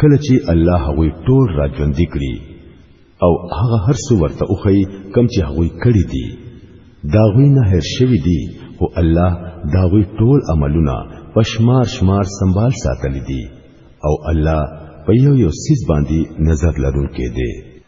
کله چې الله هغه ټول را ژوندې کړي او هغه هر څه ورته وخی کم چې هغه کړی دي دا غوی نه هر شوی دي او الله دا غوی ټول عملونه پشمار شمار سنبال ساتلی دي او الله په یو یو سیس باندې نظر لرونکي دي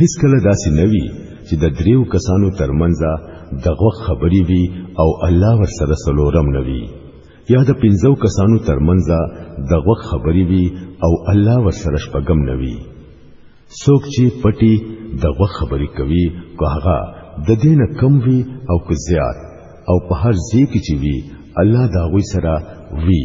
هیڅ کله داسې نه وي چې د دریو کسانو ترمنځ د غوښ خبرې وي او الله ورسره سلورم نه وي یا د پنځو کسانو ترمنځ د غوښ خبرې وي او الله ورسره شپږم نه وي څوک چې پټي د غوښ خبرې کوي که هغه د دین کم وي او که زیات او په هر ځای کې چې وي الله دا غوي سره وي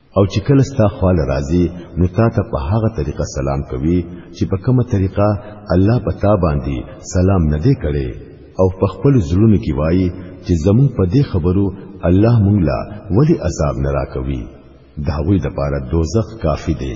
او چې کله ستا خپل راضي نو تا ته په هغه طریقه سلام کوي چې په کومه طریقه الله پتا باندې سلام نه دی کړي او په خپل زړونو کې وایي چې زمون په دې خبرو الله مونږ لا ولی عذاب نه راکوي دا وی د پاره دوزخ کافی دی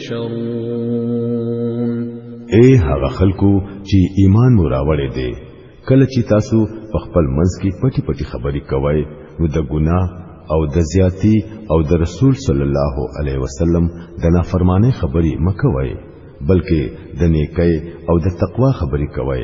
تحشرون اے هغه خلکو چې ایمان مو راوړې دي کله چې تاسو په خپل منځ کې پټي پټي خبرې کوئ نو د ګناه او د زیاتی او د رسول صلی الله علیه وسلم د نافرمانی خبرې مکوئ بلکې د نیکۍ او د تقوا خبرې کوئ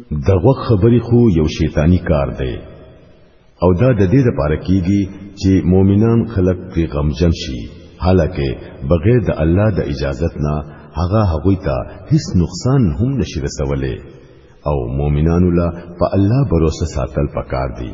دغه خبرې خو یو شیطانی کار دی او دا د دې لپاره کیږي چې مؤمنان خلق په غمجن شي حالکه بغیر د الله د اجازت نه هغه هغه ته هیڅ نقصان هم نشي رسولې او مؤمنانو لا په الله باور ساتل پکار دي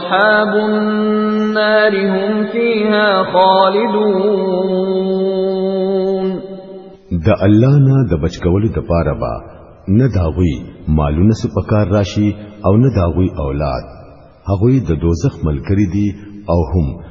اصحاب النار هم فيها خالدون د الله نه د بچکولو د پاره با نه داوی مالونه سپکار راشي او نه داوی اولاد هغه د دوزخ ملګری دي او هم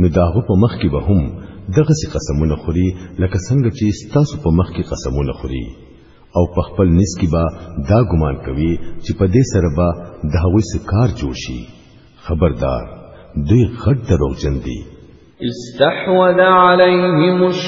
نو داغه په مخ کې به هم دغه سي قسمونه خوري لکه څنګه چې ستاسو په مخ کې قسمونه خوري او په خپل نس کې به دا ګمان کوي چې په دې سره به د هغوی سکار جوړ شي خبردار دوی غټ دروغجن دي استحوذ عليهم الش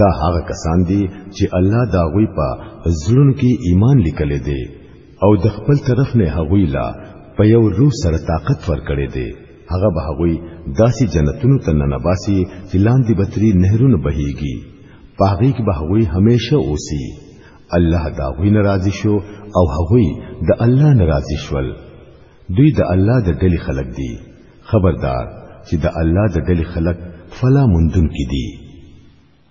دا هغه کسان دي چې الله دا غوي په زړونو کې ایمان لیکل دي او د خپل طرف نه هغوی لا په یو روح سره طاقت ورکړي دي هغه به هغوی داسې جنتونو ته ننباسي چې لاندې بتري نهرونه بهيږي پاغي کې به هغوی هميشه اوسي الله دا غوي ناراضي شو او هغوی د الله ناراضي شول دوی د الله د ډلې خلق دي خبردار چې د الله د ډلې خلق فلا مندون کې دي